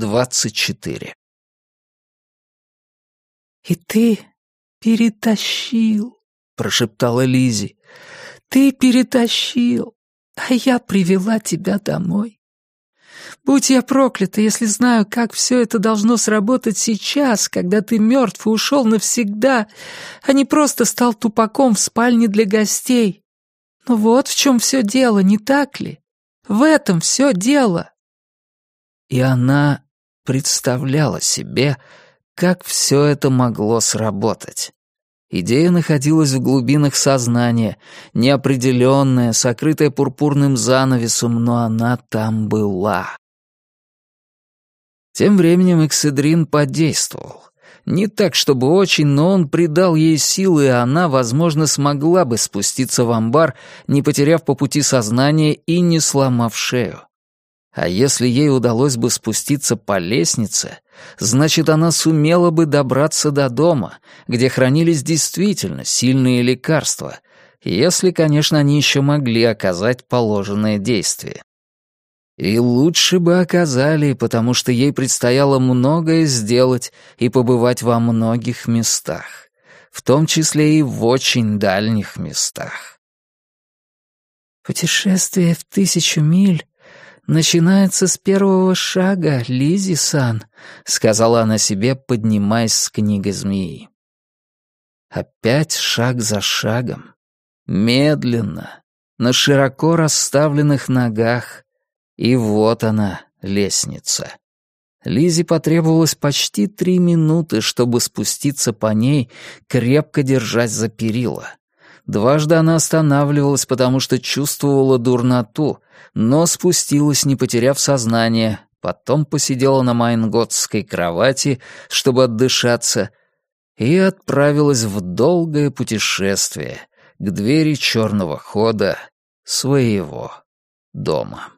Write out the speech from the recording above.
24. «И ты перетащил», — прошептала Лизи. «Ты перетащил, а я привела тебя домой. Будь я проклята, если знаю, как все это должно сработать сейчас, когда ты мертв и ушел навсегда, а не просто стал тупаком в спальне для гостей. Но вот в чем все дело, не так ли? В этом все дело. И она представляла себе, как все это могло сработать. Идея находилась в глубинах сознания, неопределенная, сокрытая пурпурным занавесом, но она там была. Тем временем Экседрин подействовал. Не так, чтобы очень, но он придал ей силы, и она, возможно, смогла бы спуститься в амбар, не потеряв по пути сознание и не сломав шею. А если ей удалось бы спуститься по лестнице, значит, она сумела бы добраться до дома, где хранились действительно сильные лекарства, если, конечно, они еще могли оказать положенное действие. И лучше бы оказали, потому что ей предстояло многое сделать и побывать во многих местах, в том числе и в очень дальних местах. «Путешествие в тысячу миль начинается с первого шага, Лизи-сан», — сказала она себе, поднимаясь с книгой змеи. Опять шаг за шагом, медленно, на широко расставленных ногах, и вот она, лестница. Лизе потребовалось почти три минуты, чтобы спуститься по ней, крепко держась за перила. Дважды она останавливалась, потому что чувствовала дурноту, но спустилась, не потеряв сознание, потом посидела на майнготской кровати, чтобы отдышаться, и отправилась в долгое путешествие к двери черного хода своего дома.